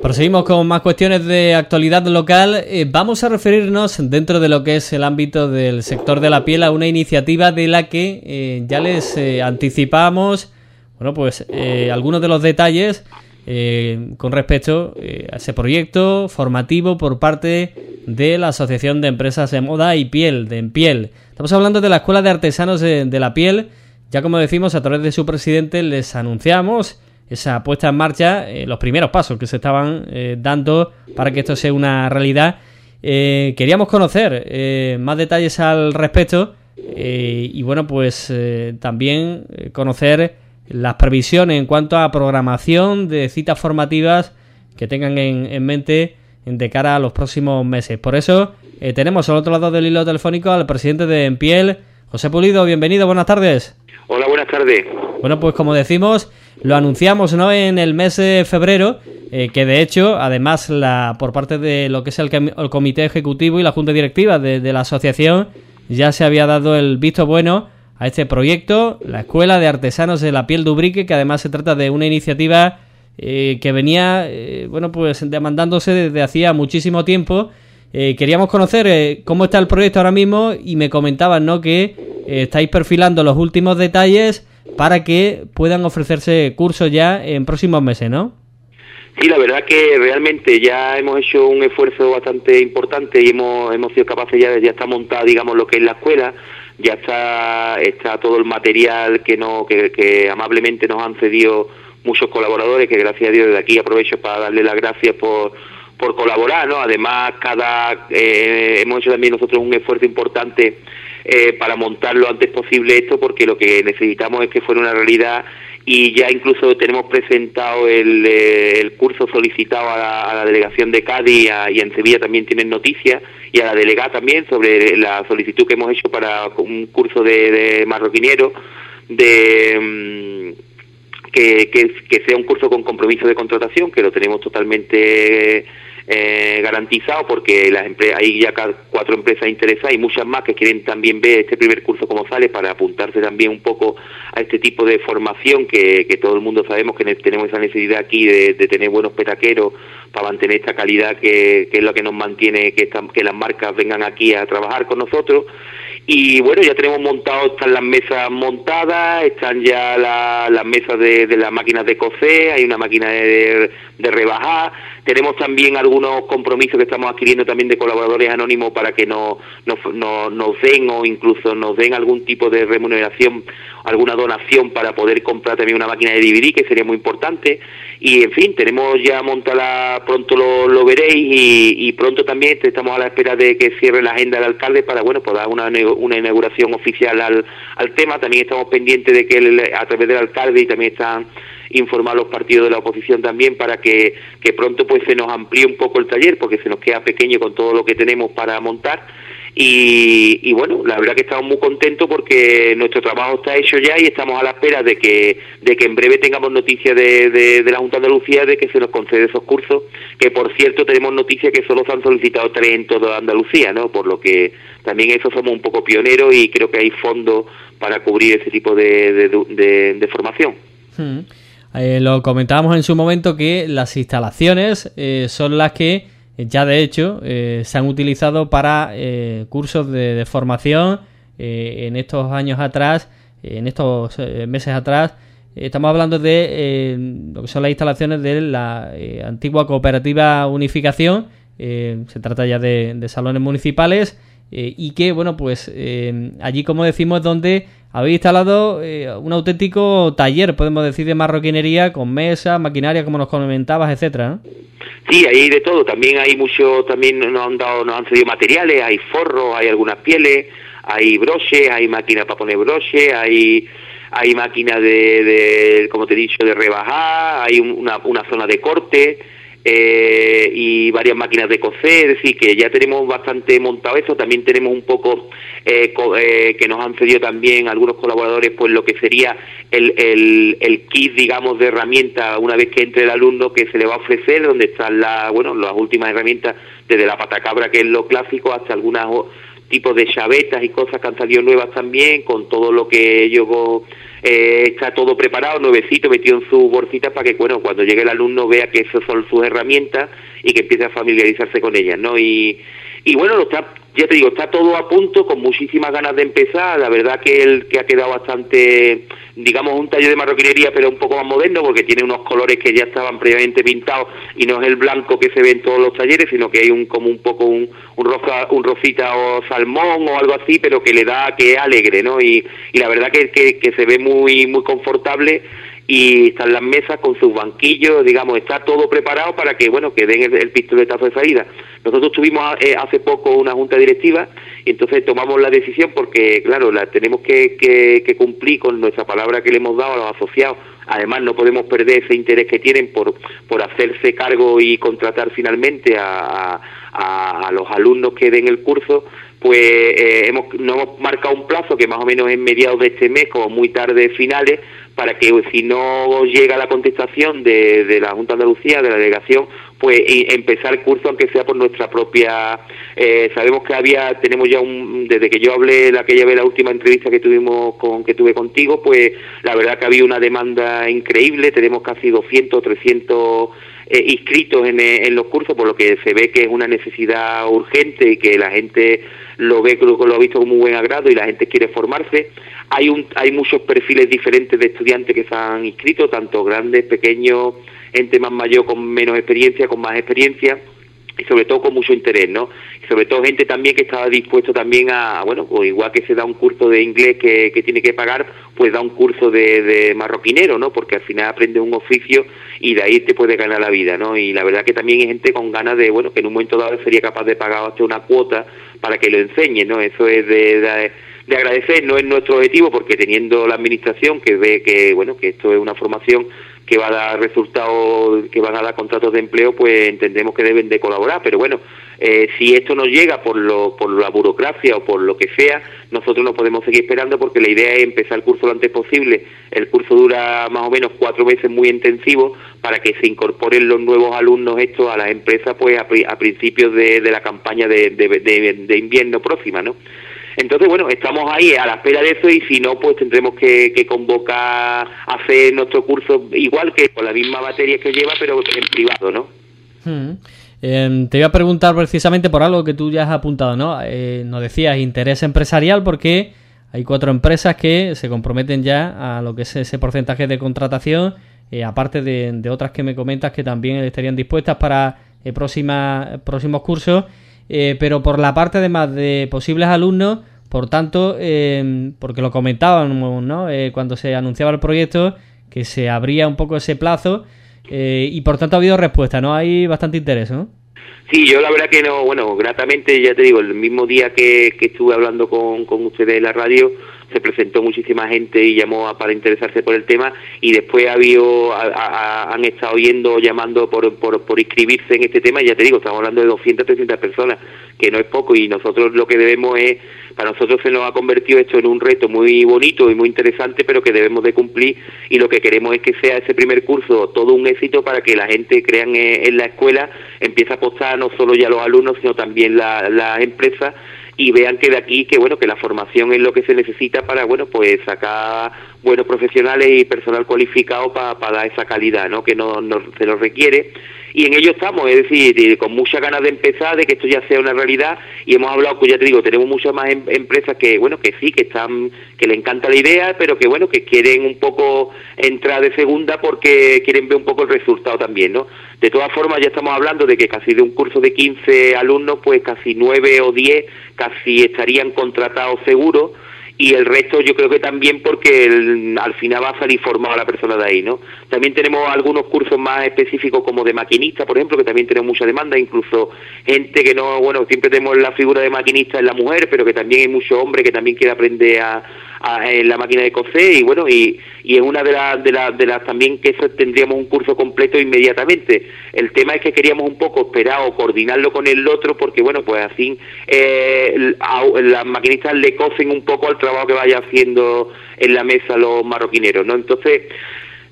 Proseguimos con más cuestiones de actualidad local. Eh, vamos a referirnos dentro de lo que es el ámbito del sector de la piel a una iniciativa de la que eh, ya les eh, anticipamos, bueno, pues algunos de los detalles con respecto a ese proyecto formativo por parte de la Asociación de Empresas de Moda y Piel, de Piel. Estamos hablando de la Escuela de Artesanos de la Piel. Ya como decimos, a través de su presidente les anunciamos esa puesta en marcha, eh, los primeros pasos que se estaban eh, dando para que esto sea una realidad. Eh, queríamos conocer más detalles al respecto y bueno, pues también conocer las previsiones en cuanto a programación de citas formativas que tengan en, en mente de cara a los próximos meses. Por eso tenemos al otro lado del hilo telefónico al presidente de Empiel, José Pulido. Bienvenido, buenas tardes. Hola, buenas tardes. Bueno, pues como decimos, lo anunciamos ¿no? en el mes de febrero, eh, que de hecho, además, la por parte de lo que es el, Comité Ejecutivo y la Junta Directiva de, la Asociación, ya se había dado el visto bueno a este proyecto, la Escuela de Artesanos de la Piel de Ubrique, que además se trata de una iniciativa eh, que venía, eh, bueno, pues demandándose desde hacía muchísimo tiempo. queríamos conocer cómo está el proyecto ahora mismo y me comentaban, ¿no?, que estáis perfilando los últimos detalles para que puedan ofrecerse cursos ya en próximos meses, ¿no? Sí, la verdad que realmente ya hemos hecho un esfuerzo bastante importante y hemos, hemos sido capaces ya ya está montada, digamos, lo que es la escuela, ya está, está todo el material que, no, que, amablemente nos han cedido muchos colaboradores, que gracias a Dios desde aquí aprovecho para darle las gracias por, por colaborar, ¿no? Además, cada, eh, hemos hecho también nosotros un esfuerzo importante eh, para montar lo antes posible esto, porque lo que necesitamos es que fuera una realidad. Y ya incluso tenemos presentado el, eh, curso solicitado a la, delegación de Cádiz y, en Sevilla también tienen noticias y a la delegada también sobre la solicitud que hemos hecho para un curso de, marroquinero de mm, que, que, sea un curso con compromiso de contratación que lo tenemos totalmente eh, garantizado porque las hay ya cuatro empresas interesadas y muchas más que quieren también ver este primer curso como sale para apuntarse también un poco a este tipo de formación que, que todo el mundo sabemos que tenemos esa necesidad aquí de, tener buenos petaqueros para mantener esta calidad que, que es lo que nos mantiene que, que las marcas vengan aquí a trabajar con nosotros. Y bueno, ya tenemos montado, están las mesas montadas, están ya las mesas de, las máquinas de coser, hay una máquina de, de rebajar, tenemos también algunos compromisos que estamos adquiriendo también de colaboradores anónimos para que nos, nos, nos den o incluso nos den algún tipo de remuneración, alguna donación para poder comprar también una máquina de DVD, que sería muy importante. Y en fin, tenemos ya montada, pronto lo, lo veréis y, pronto también estamos a la espera de que cierre la agenda del alcalde para, bueno, pues dar una, una inauguración oficial al, al tema. También estamos pendientes de que él, a través del alcalde y también están informar a los partidos de la oposición también para que, que pronto pues se nos amplíe un poco el taller porque se nos queda pequeño con todo lo que tenemos para montar y, bueno, la verdad que estamos muy contentos porque nuestro trabajo está hecho ya y estamos a la espera de que, de que en breve tengamos noticias de, de, la Junta de Andalucía de que se nos concede esos cursos, que por cierto tenemos noticias que solo se han solicitado tres en toda Andalucía, ¿no? Por lo que también eso somos un poco pioneros y creo que hay fondos para cubrir ese tipo de, de formación. Hmm. Eh, lo comentábamos en su momento que las instalaciones eh, son las que ya de hecho eh, se han utilizado para cursos de, formación en estos años atrás, en estos meses atrás. Estamos hablando de lo que son las instalaciones de la antigua cooperativa Unificación. se trata ya de, de salones municipales y que, bueno, pues allí, como decimos, es donde habéis instalado eh, un auténtico taller, podemos decir, de marroquinería con mesa, maquinaria, como nos comentabas, etcétera, Sí, hay de todo. También hay mucho, también nos han dado, nos han cedido materiales, hay forros, hay algunas pieles, hay broches, hay máquinas para poner broches, hay hay máquinas de, de, como te he dicho, de rebajar, hay una, una zona de corte eh, y varias máquinas de coser, es decir, que ya tenemos bastante montado eso, también tenemos un poco eh, eh, que nos han cedido también algunos colaboradores, pues lo que sería el, el, el, kit, digamos, de herramientas una vez que entre el alumno que se le va a ofrecer, donde están las, bueno, las últimas herramientas, desde la patacabra, que es lo clásico, hasta algunos tipos de chavetas y cosas que han salido nuevas también, con todo lo que ellos eh, está todo preparado, nuevecito, metido en sus bolsitas para que, bueno, cuando llegue el alumno vea que esas son sus herramientas y que empiece a familiarizarse con ellas, ¿no? Y, y bueno, está, ya te digo, está todo a punto, con muchísimas ganas de empezar. La verdad que el que ha quedado bastante, digamos, un taller de marroquinería, pero un poco más moderno, porque tiene unos colores que ya estaban previamente pintados y no es el blanco que se ve en todos los talleres, sino que hay un como un poco un, un, un rosita o salmón o algo así, pero que le da que es alegre, ¿no? Y, y la verdad que, que, que se ve muy muy confortable y están las mesas con sus banquillos, digamos, está todo preparado para que, bueno, que den el, pistoletazo de salida. Nosotros tuvimos eh, hace poco una junta directiva y entonces tomamos la decisión porque, claro, la tenemos que, que, cumplir con nuestra palabra que le hemos dado a los asociados. Además, no podemos perder ese interés que tienen por, por hacerse cargo y contratar finalmente a, a, los alumnos que den el curso pues eh, hemos, nos hemos marcado un plazo que más o menos es mediados de este mes, como muy tarde finales, para que si no llega la contestación de, de la Junta de Andalucía, de la delegación, pues empezar el curso aunque sea por nuestra propia eh, sabemos que había tenemos ya un desde que yo hablé la que llevé la última entrevista que tuvimos con que tuve contigo pues la verdad que había una demanda increíble tenemos casi 200 300 eh, inscritos en, en los cursos por lo que se ve que es una necesidad urgente y que la gente lo ve lo ha visto con muy buen agrado y la gente quiere formarse. Hay, un, hay muchos perfiles diferentes de estudiantes que se han inscrito, tanto grandes, pequeños, gente más mayor con menos experiencia, con más experiencia y sobre todo con mucho interés, ¿no? Y sobre todo gente también que estaba dispuesto también a, bueno, pues igual que se da un curso de inglés que, que tiene que pagar, pues da un curso de, de, marroquinero, ¿no? Porque al final aprende un oficio y de ahí te puede ganar la vida, ¿no? Y la verdad que también hay gente con ganas de, bueno, que en un momento dado sería capaz de pagar hasta una cuota para que lo enseñe, ¿no? Eso es de agradecer, no es nuestro objetivo porque teniendo la administración que ve que bueno que esto es una formación que va a dar resultados, que van a dar contratos de empleo, pues entendemos que deben de colaborar, pero bueno, eh, si esto no llega por, lo, por la burocracia o por lo que sea, nosotros no podemos seguir esperando porque la idea es empezar el curso lo antes posible. El curso dura más o menos cuatro meses muy intensivo para que se incorporen los nuevos alumnos estos a las empresas pues a, principios de, la campaña de, de invierno próxima, ¿no? Entonces, bueno, estamos ahí a la espera de eso y si no, pues tendremos que, convocar a hacer nuestro curso igual que con la misma batería que lleva, pero en privado, ¿no? Hmm. Em, te iba a preguntar precisamente por algo que tú ya has apuntado, ¿no? Eh, nos decías interés empresarial porque hay cuatro empresas que se comprometen ya a lo que es ese porcentaje de contratación, eh, aparte de, otras que me comentas que también estarían dispuestas para eh, próximos cursos. Eh, pero por la parte además de posibles alumnos, por tanto, eh, porque lo comentábamos ¿no? Eh, cuando se anunciaba el proyecto, que se abría un poco ese plazo y por tanto ha habido respuesta, ¿no? Hay bastante interés, ¿no? Sí, yo la verdad que no, bueno, gratamente, ya te digo, el mismo día que, que estuve hablando con, con ustedes en la radio, se presentó muchísima gente y llamó para interesarse por el tema y después ha habido, han estado yendo, llamando por, por, por inscribirse en este tema y ya te digo, estamos hablando de 200, 300 personas, que no es poco y nosotros lo que debemos es, para nosotros se nos ha convertido esto en un reto muy bonito y muy interesante, pero que debemos de cumplir y lo que queremos es que sea ese primer curso todo un éxito para que la gente crean en la escuela, empiece a apostar no solo ya los alumnos, sino también las empresas y vean que de aquí que bueno que la formación es lo que se necesita para bueno pues sacar buenos profesionales y personal cualificado para dar esa calidad no que no, no se nos requiere y en ello estamos, es decir, con muchas ganas de empezar, de que esto ya sea una realidad y hemos hablado, pues ya te digo, tenemos muchas más em, empresas que, bueno, que sí, que están, que le encanta la idea, pero que, bueno, que quieren un poco entrar de segunda porque quieren ver un poco el resultado también, ¿no? De todas formas, ya estamos hablando de que casi de un curso de 15 alumnos, pues casi 9 o 10 casi estarían contratados seguros y el resto yo creo que también porque al final va a salir formada la persona de ahí, ¿no? También tenemos algunos cursos más específicos como de maquinista, por ejemplo, que también tenemos mucha demanda, incluso gente que no, bueno, siempre tenemos la figura de maquinista en la mujer, pero que también hay mucho hombre que también quiere aprender a, en la máquina de coser y bueno y, y es una de las de, las de las también que eso tendríamos un curso completo inmediatamente. El tema es que queríamos un poco esperar o coordinarlo con el otro porque bueno pues así eh, las maquinistas le cosen un poco al trabajo que vaya haciendo en la mesa los marroquineros no entonces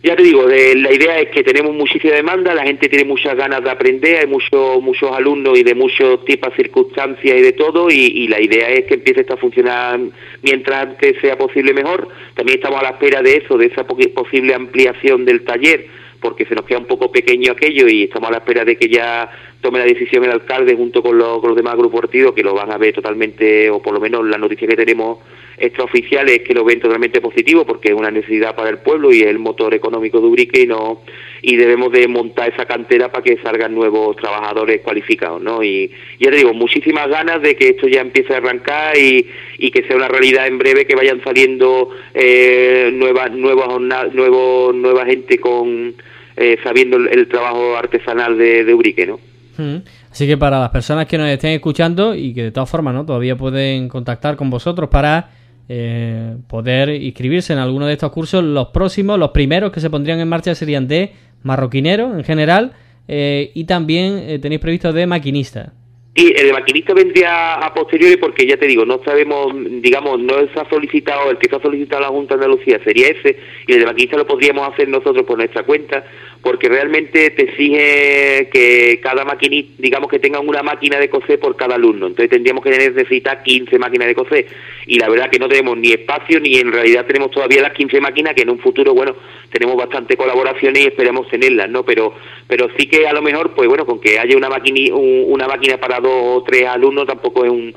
Ya te digo, la idea es que tenemos muchísima demanda, la gente tiene muchas ganas de aprender, hay muchos muchos alumnos y de muchos tipos de circunstancias y de todo, y, la idea es que empiece esto a funcionar mientras antes sea posible mejor. También estamos a la espera de eso, de esa posible ampliación del taller, porque se nos queda un poco pequeño aquello y estamos a la espera de que ya tome la decisión el alcalde junto con los, con los demás grupos partidos, que lo van a ver totalmente, o por lo menos la noticia que tenemos extraoficial es que lo ven totalmente positivo porque es una necesidad para el pueblo y es el motor económico de Ubrique y no y debemos de montar esa cantera para que salgan nuevos trabajadores cualificados, ¿no? Y ya te digo, muchísimas ganas de que esto ya empiece a arrancar y, y que sea una realidad en breve, que vayan saliendo eh, nuevas nuevas nuevos nueva gente con eh, sabiendo el, trabajo artesanal de, de Ubrique, ¿no? Mm. Así que para las personas que nos estén escuchando y que de todas formas no todavía pueden contactar con vosotros para eh, poder inscribirse en alguno de estos cursos. Los próximos, los primeros que se pondrían en marcha serían de marroquinero en general eh, y también eh, tenéis previsto de maquinista. Y el maquinista vendría a posteriori porque ya te digo, no sabemos, digamos, no se ha solicitado, el que se ha solicitado la Junta de Andalucía sería ese, y el de maquinista lo podríamos hacer nosotros por nuestra cuenta, porque realmente te exige que cada maquinista, digamos que tengan una máquina de coser por cada alumno, entonces tendríamos que necesitar 15 máquinas de coser, y la verdad que no tenemos ni espacio, ni en realidad tenemos todavía las 15 máquinas, que en un futuro, bueno, tenemos bastante colaboración y esperamos tenerlas, ¿no? Pero, pero sí que a lo mejor, pues bueno, con que haya una máquina, una máquina para dos o tres alumnos tampoco es un,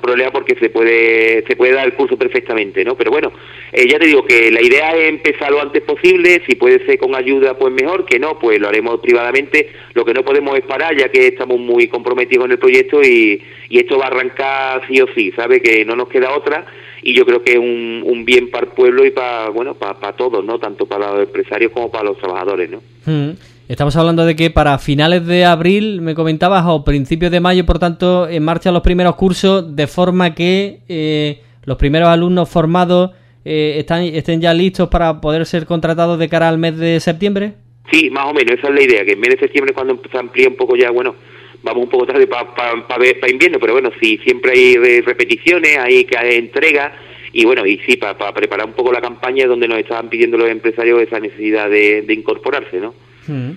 problema porque se puede, se puede dar el curso perfectamente, ¿no? Pero bueno, eh, ya te digo que la idea es empezar lo antes posible, si puede ser con ayuda, pues mejor, que no, pues lo haremos privadamente, lo que no podemos es parar, ya que estamos muy comprometidos en el proyecto y, y esto va a arrancar sí o sí, ¿sabe? Que no nos queda otra y yo creo que es un, un bien para el pueblo y para, bueno, para, para todos, ¿no? Tanto para los empresarios como para los trabajadores, ¿no? Hmm. Estamos hablando de que para finales de abril, me comentabas, o principios de mayo, por tanto, en marcha los primeros cursos, de forma que eh, los primeros alumnos formados eh, están, estén ya listos para poder ser contratados de cara al mes de septiembre. Sí, más o menos, esa es la idea, que en mes de septiembre cuando se amplía un poco ya, bueno, vamos un poco tarde para pa, pa, invierno, pero bueno, sí, siempre hay repeticiones, hay que hay entregas y bueno, y sí, para preparar un poco la campaña donde nos estaban pidiendo los empresarios esa necesidad de, de incorporarse, ¿no? Hmm.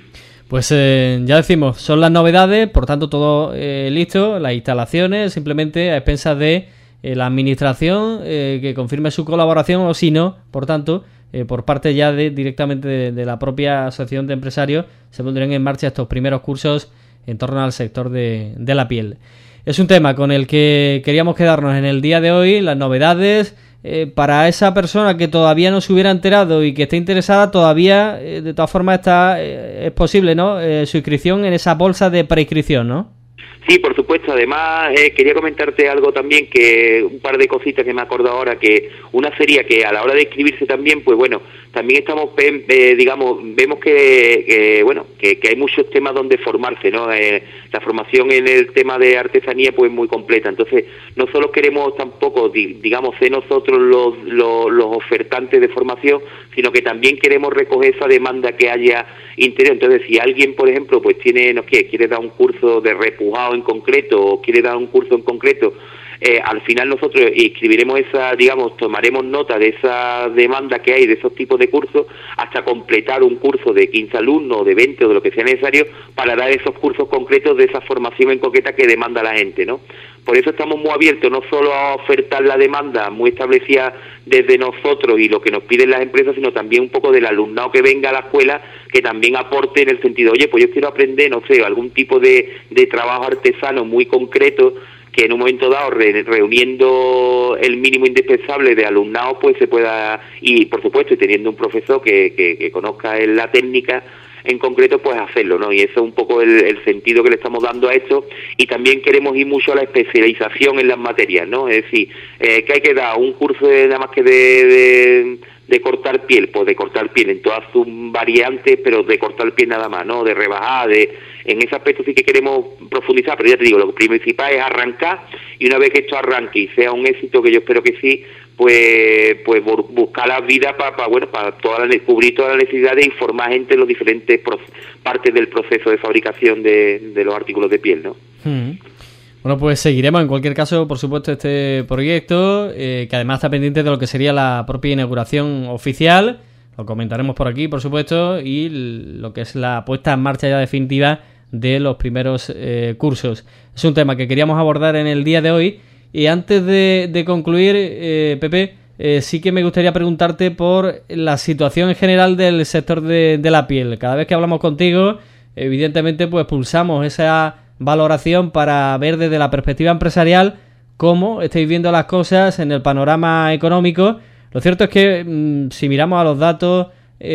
Pues eh, ya decimos, son las novedades, por tanto todo eh, listo, las instalaciones, simplemente a expensas de eh, la administración que confirme su colaboración o si no, por tanto, por parte ya de directamente de, la propia asociación de empresarios, se pondrían en marcha estos primeros cursos en torno al sector de, de la piel. Es un tema con el que queríamos quedarnos en el día de hoy, las novedades, eh, para esa persona que todavía no se hubiera enterado y que esté interesada, todavía, eh, de todas formas, está eh, es posible, ¿no? su inscripción en esa bolsa de preinscripción, ¿no? Sí, por supuesto. Además, quería comentarte algo también, que un par de cositas que me acuerdo ahora, que una sería que a la hora de inscribirse también, pues bueno, también estamos, eh, digamos, vemos que, bueno, que, hay muchos temas donde formarse, ¿no? Eh, la formación en el tema de artesanía, pues muy completa. Entonces, no solo queremos tampoco, digamos, ser nosotros los, los, ofertantes de formación, sino que también queremos recoger esa demanda que haya interior. Entonces, si alguien, por ejemplo, pues tiene, no sé, quiere dar un curso de repujado en concreto o quiere dar un curso en concreto eh, al final nosotros escribiremos esa, digamos, tomaremos nota de esa demanda que hay de esos tipos de cursos hasta completar un curso de 15 alumnos, de 20 o de lo que sea necesario para dar esos cursos concretos de esa formación en concreta que demanda la gente, ¿no? Por eso estamos muy abiertos no solo a ofertar la demanda muy establecida desde nosotros y lo que nos piden las empresas, sino también un poco del alumnado que venga a la escuela que también aporte en el sentido, oye, pues yo quiero aprender, no sé, algún tipo de, de trabajo artesano muy concreto que en un momento dado, reuniendo el mínimo indispensable de alumnado, pues se pueda, y por supuesto, y teniendo un profesor que, que, conozca la técnica, en concreto, pues hacerlo, ¿no? Y eso es un poco el, sentido que le estamos dando a esto. Y también queremos ir mucho a la especialización en las materias, ¿no? Es decir, eh, que hay que dar un curso de, nada más que de, de, cortar piel, pues de cortar piel en todas sus variantes, pero de cortar piel nada más, ¿no? De rebajar, de en ese aspecto sí que queremos profundizar, pero ya te digo, lo principal es arrancar y una vez que esto arranque y sea un éxito, que yo espero que sí, pues pues buscar la vida para, bueno para toda la, cubrir toda la necesidad de informar gente en las diferentes partes del proceso de fabricación de, los artículos de piel, ¿no? Hmm. Bueno, pues seguiremos en cualquier caso, por supuesto, este proyecto, eh, que además está pendiente de lo que sería la propia inauguración oficial lo comentaremos por aquí, por supuesto, y lo que es la puesta en marcha ya definitiva de los primeros eh, cursos. Es un tema que queríamos abordar en el día de hoy. Y antes de, concluir, eh, Pepe, eh, sí que me gustaría preguntarte por la situación en general del sector de, la piel. Cada vez que hablamos contigo, evidentemente, pues pulsamos esa valoración para ver desde la perspectiva empresarial cómo estáis viendo las cosas en el panorama económico. Lo cierto es que mm, si miramos a los datos,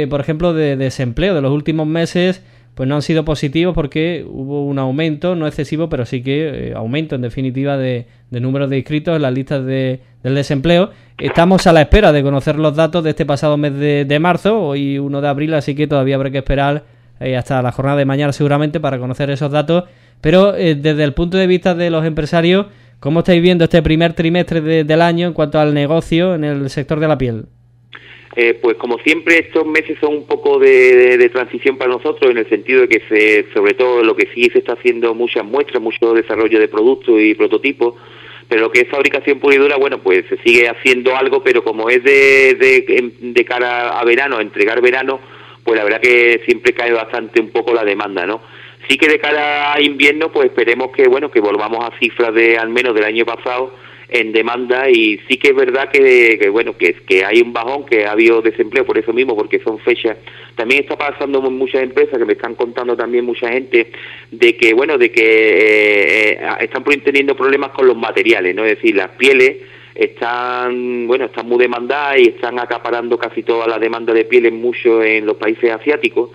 por ejemplo, de desempleo de los últimos meses, pues no han sido positivos porque hubo un aumento, no excesivo, pero sí que eh, aumento en definitiva de, de números de inscritos en las listas de, del desempleo. Estamos a la espera de conocer los datos de este pasado mes de, marzo, hoy 1 de abril, así que todavía habrá que esperar eh, hasta la jornada de mañana seguramente para conocer esos datos. Pero eh, desde el punto de vista de los empresarios, ¿cómo estáis viendo este primer trimestre del año en cuanto al negocio en el sector de la piel? Eh, pues como siempre estos meses son un poco de, transición para nosotros en el sentido de que se, sobre todo lo que sí se está haciendo muchas muestras, mucho desarrollo de productos y prototipos, pero lo que es fabricación pura bueno, pues se sigue haciendo algo, pero como es de, de, de cara a verano, entregar verano, pues la verdad que siempre cae bastante un poco la demanda, ¿no? Sí que de cara a invierno, pues esperemos que, bueno, que volvamos a cifras de al menos del año pasado, en demanda y sí que es verdad que, bueno que, que hay un bajón que ha habido desempleo por eso mismo porque son fechas. También está pasando muchas empresas que me están contando también mucha gente de que bueno de que eh, eh, están teniendo problemas con los materiales no es decir las pieles están bueno están muy demandadas y están acaparando casi toda la demanda de pieles mucho en los países asiáticos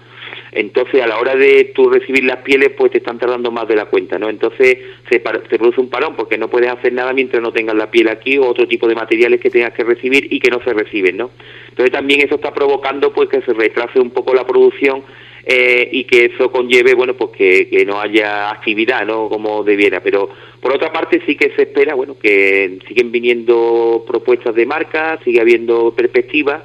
entonces a la hora de tú recibir las pieles pues te están tardando más de la cuenta, ¿no? Entonces se, produce un parón porque no puedes hacer nada mientras no tengas la piel aquí o otro tipo de materiales que tengas que recibir y que no se reciben, ¿no? Entonces también eso está provocando pues que se retrase un poco la producción eh, y que eso conlleve, bueno, pues que, que, no haya actividad, ¿no? Como debiera. Pero por otra parte sí que se espera, bueno, que siguen viniendo propuestas de marca, sigue habiendo perspectivas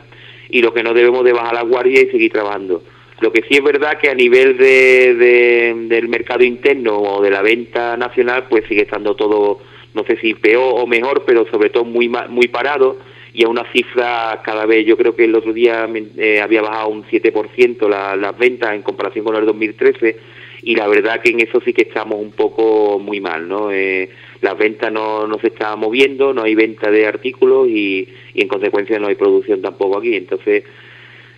y lo que no debemos de bajar la guardia y seguir trabajando. Lo que sí es verdad que a nivel de, del mercado interno o de la venta nacional, pues sigue estando todo, no sé si peor o mejor, pero sobre todo muy muy parado. Y a una cifra cada vez, yo creo que el otro día eh, había bajado un 7% la, las ventas en comparación con el 2013 y la verdad que en eso sí que estamos un poco muy mal, ¿no? Eh, las ventas no, no se están moviendo, no hay venta de artículos y, y en consecuencia no hay producción tampoco aquí, entonces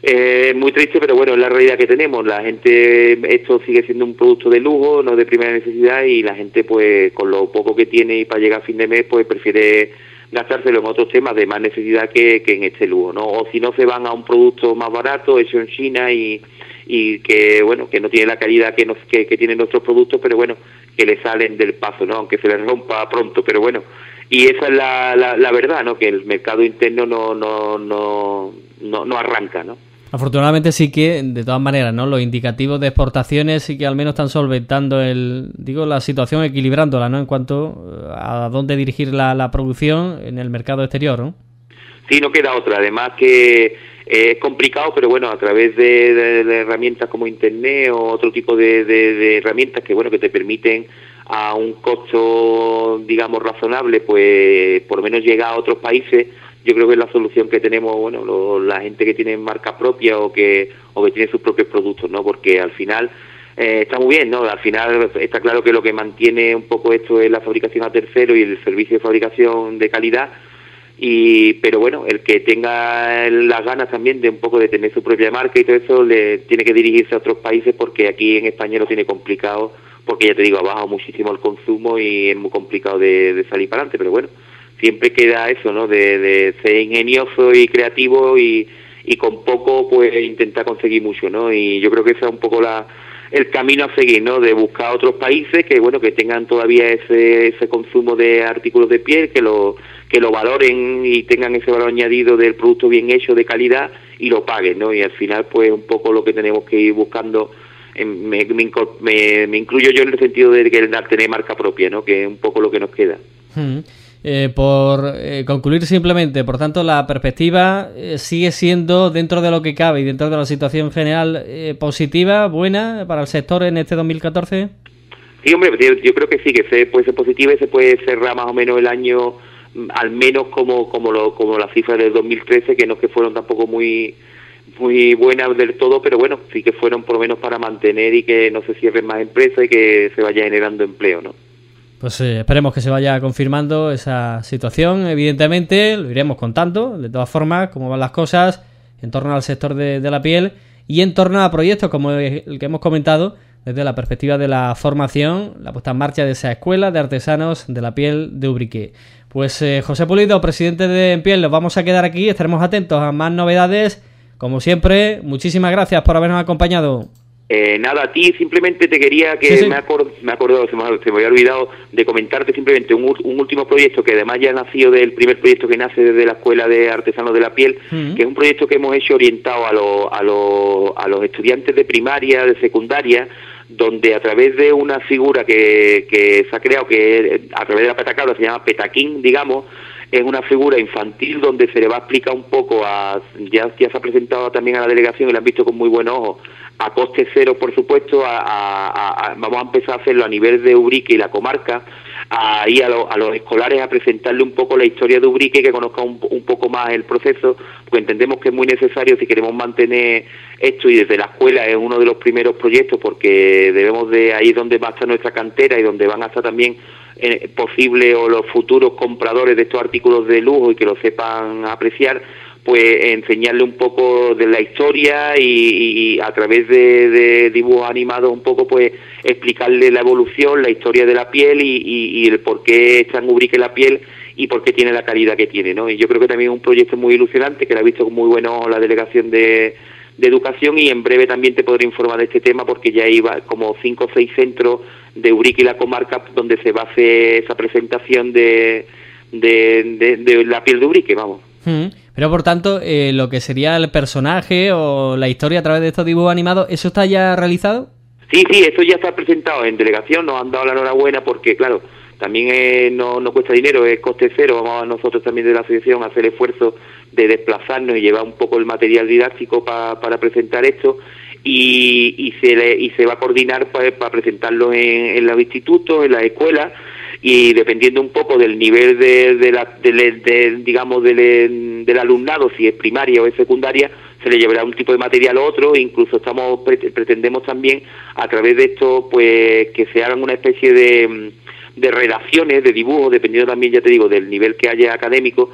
eh, muy triste, pero bueno, es la realidad que tenemos. La gente, esto sigue siendo un producto de lujo, no de primera necesidad, y la gente, pues, con lo poco que tiene y para llegar a fin de mes, pues prefiere gastárselo en otros temas de más necesidad que, en este lujo, ¿no? O si no, se van a un producto más barato, hecho en China y, y que, bueno, que no tiene la calidad que, nos, que, tienen nuestros productos, pero bueno, que le salen del paso, ¿no? Aunque se les rompa pronto, pero bueno. Y esa es la, la, la verdad, ¿no? Que el mercado interno no, no, no, no, no arranca, ¿no? Afortunadamente sí que, de todas maneras, ¿no? Los indicativos de exportaciones sí que al menos están solventando el, digo, la situación, equilibrándola, ¿no? En cuanto a dónde dirigir la, producción en el mercado exterior. Sí, no queda otra. Además que es complicado, pero bueno, a través de, herramientas como Internet o otro tipo de, de, herramientas que, bueno, que te permiten a un costo, digamos, razonable, pues por lo menos llegar a otros países yo creo que es la solución que tenemos, bueno, la gente que tiene marca propia o que, o que tiene sus propios productos, ¿no? Porque al final eh, está muy bien, ¿no? Al final está claro que lo que mantiene un poco esto es la fabricación a tercero y el servicio de fabricación de calidad, y pero bueno, el que tenga las ganas también de un poco de tener su propia marca y todo eso, le tiene que dirigirse a otros países porque aquí en España lo tiene complicado, porque ya te digo, ha bajado muchísimo el consumo y es muy complicado de salir para adelante, pero bueno siempre queda eso, ¿no? De, ser ingenioso y creativo y, y con poco pues intentar conseguir mucho, ¿no? Y yo creo que ese es un poco la el camino a seguir, ¿no? De buscar otros países que bueno que tengan todavía ese, ese consumo de artículos de piel, que lo que lo valoren y tengan ese valor añadido del producto bien hecho de calidad y lo paguen, ¿no? Y al final pues un poco lo que tenemos que ir buscando me, me, me, incluyo yo en el sentido de que tener marca propia, ¿no? Que es un poco lo que nos queda. Hmm. Eh, por eh, concluir simplemente, por tanto, la perspectiva eh, sigue siendo, dentro de lo que cabe y dentro de la situación general, positiva, buena para el sector en este 2014. Sí, hombre, yo, creo que sí, que se puede ser positiva y se puede cerrar más o menos el año, mm, al menos como como lo, como las cifras del 2013, que no que fueron tampoco muy muy buenas del todo, pero bueno, sí que fueron por lo menos para mantener y que no se cierren más empresas y que se vaya generando empleo, ¿no? Pues eh, esperemos que se vaya confirmando esa situación, evidentemente, lo iremos contando, de todas formas, cómo van las cosas en torno al sector de, la piel y en torno a proyectos como el que hemos comentado desde la perspectiva de la formación, la puesta en marcha de esa escuela de artesanos de la piel de Ubrique. Pues eh, José Pulido, presidente de En Piel, nos vamos a quedar aquí, estaremos atentos a más novedades. Como siempre, muchísimas gracias por habernos acompañado. Eh, nada, a ti simplemente te quería que me, me acordado, se me, había olvidado de comentarte simplemente un, último proyecto que además ya ha nacido del primer proyecto que nace desde la Escuela de Artesanos de la Piel, que es un proyecto que hemos hecho orientado a, a, a los estudiantes de primaria, de secundaria, donde a través de una figura que, que se ha creado, que a través de la petacabra se llama petaquín, digamos, es una figura infantil donde se le va a explicar un poco, a, ya, ya se ha presentado también a la delegación y la han visto con muy buen ojo, a coste cero, por supuesto, a, vamos a empezar a hacerlo a nivel de Ubrique y la comarca, ahí a, a, los escolares a presentarle un poco la historia de Ubrique, que conozcan un, un, poco más el proceso, porque entendemos que es muy necesario si queremos mantener esto y desde la escuela es uno de los primeros proyectos, porque debemos de ahí donde va a estar nuestra cantera y donde van a estar también eh, posibles o los futuros compradores de estos artículos de lujo y que lo sepan apreciar pues enseñarle un poco de la historia y, a través de, dibujos animados un poco pues explicarle la evolución, la historia de la piel y, el por qué está en Ubrique la piel y por qué tiene la calidad que tiene, ¿no? Y yo creo que también es un proyecto muy ilusionante que lo ha visto con muy buenos la delegación de, educación y en breve también te podré informar de este tema porque ya iba como cinco o seis centros de Ubrique y la comarca donde se va a hacer esa presentación de, de, la piel de Ubrique, vamos. Mm. Pero por tanto, eh, lo que sería el personaje o la historia a través de estos dibujos animados, ¿eso está ya realizado? Sí, sí, eso ya está presentado en delegación, nos han dado la enhorabuena porque, claro, también no, no cuesta dinero, es coste cero, vamos a nosotros también de la asociación a hacer el esfuerzo de desplazarnos y llevar un poco el material didáctico para presentar esto. Y, y, se, le, y se va a coordinar para, para presentarlo en, en los institutos, en las escuelas. Y dependiendo un poco del nivel de, de, la, de, digamos del, del, alumnado si es primaria o es secundaria se le llevará un tipo de material a otro. Incluso estamos pretendemos también a través de esto pues que se hagan una especie de de redacciones de dibujos dependiendo también ya te digo del nivel que haya académico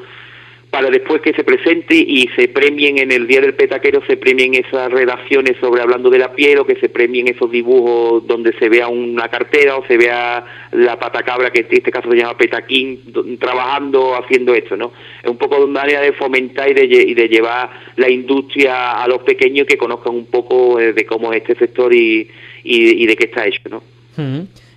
para después que se presente y se premien en el Día del Petaquero, se premien esas redacciones sobre hablando de la piel o que se premien esos dibujos donde se vea una cartera o se vea la patacabra, que en este caso se llama Petaquín, trabajando, haciendo esto, ¿no? Es un poco una área de fomentar y de, y de llevar la industria a los pequeños que conozcan un poco eh, de cómo es este sector y, y, de qué está hecho, ¿no?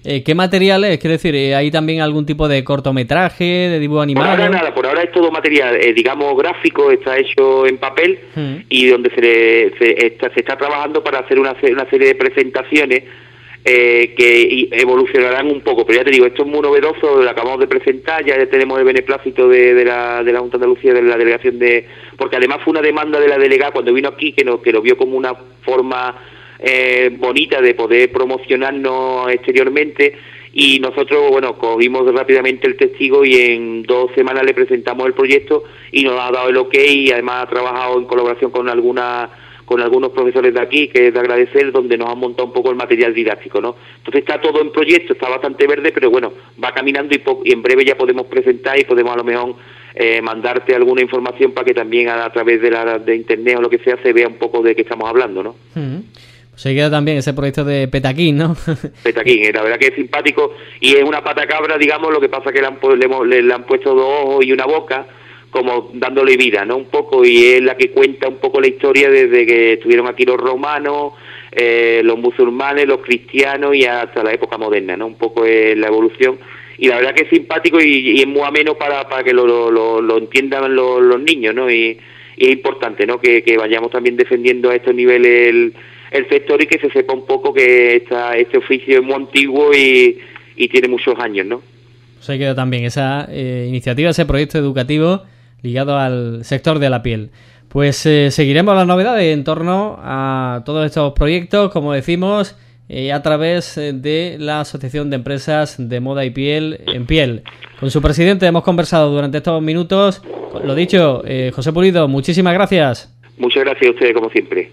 Eh, ¿Qué materiales? Quiero decir, eh, ¿hay también algún tipo de cortometraje, de dibujo animado? Por ahora nada, por ahora es todo material, eh, digamos, gráfico, está hecho en papel hmm. y donde se, se, está, se está trabajando para hacer una, una serie de presentaciones que evolucionarán un poco, pero ya te digo, esto es muy novedoso, lo acabamos de presentar, ya tenemos el beneplácito de, de, la, de la Junta de Andalucía, de la delegación de... porque además fue una demanda de la delegada cuando vino aquí, que, no, que lo vio como una forma eh, bonita de poder promocionarnos exteriormente y nosotros, bueno, cogimos rápidamente el testigo y en dos semanas le presentamos el proyecto y nos ha dado el ok y además ha trabajado en colaboración con alguna con algunos profesores de aquí, que es de agradecer, donde nos han montado un poco el material didáctico, ¿no? Entonces está todo en proyecto, está bastante verde, pero bueno, va caminando y, en breve ya podemos presentar y podemos a lo mejor eh, mandarte alguna información para que también a, través de, la, de internet o lo que sea se vea un poco de qué estamos hablando, ¿no? Se queda también ese proyecto de Petaquín, ¿no? Petaquín, la verdad que es simpático y es una pata cabra, digamos, lo que pasa que le han, le, le, han puesto dos ojos y una boca, como dándole vida, ¿no? Un poco, y es la que cuenta un poco la historia desde que estuvieron aquí los romanos, eh, los musulmanes, los cristianos y hasta la época moderna, ¿no? Un poco es la evolución. Y la verdad que es simpático y, es muy ameno para, para que lo, lo, lo entiendan los, los, niños, ¿no? Y, y, es importante, ¿no? Que, que vayamos también defendiendo a estos niveles el el sector y que se sepa un poco que esta, este oficio es muy antiguo y, tiene muchos años, ¿no? Se queda también esa eh, iniciativa, ese proyecto educativo ligado al sector de la piel. Pues eh, seguiremos las novedades en torno a todos estos proyectos, como decimos, eh, a través de la Asociación de Empresas de Moda y Piel en Piel. Con su presidente hemos conversado durante estos minutos. Lo dicho, José Pulido, muchísimas gracias. Muchas gracias a ustedes, como siempre.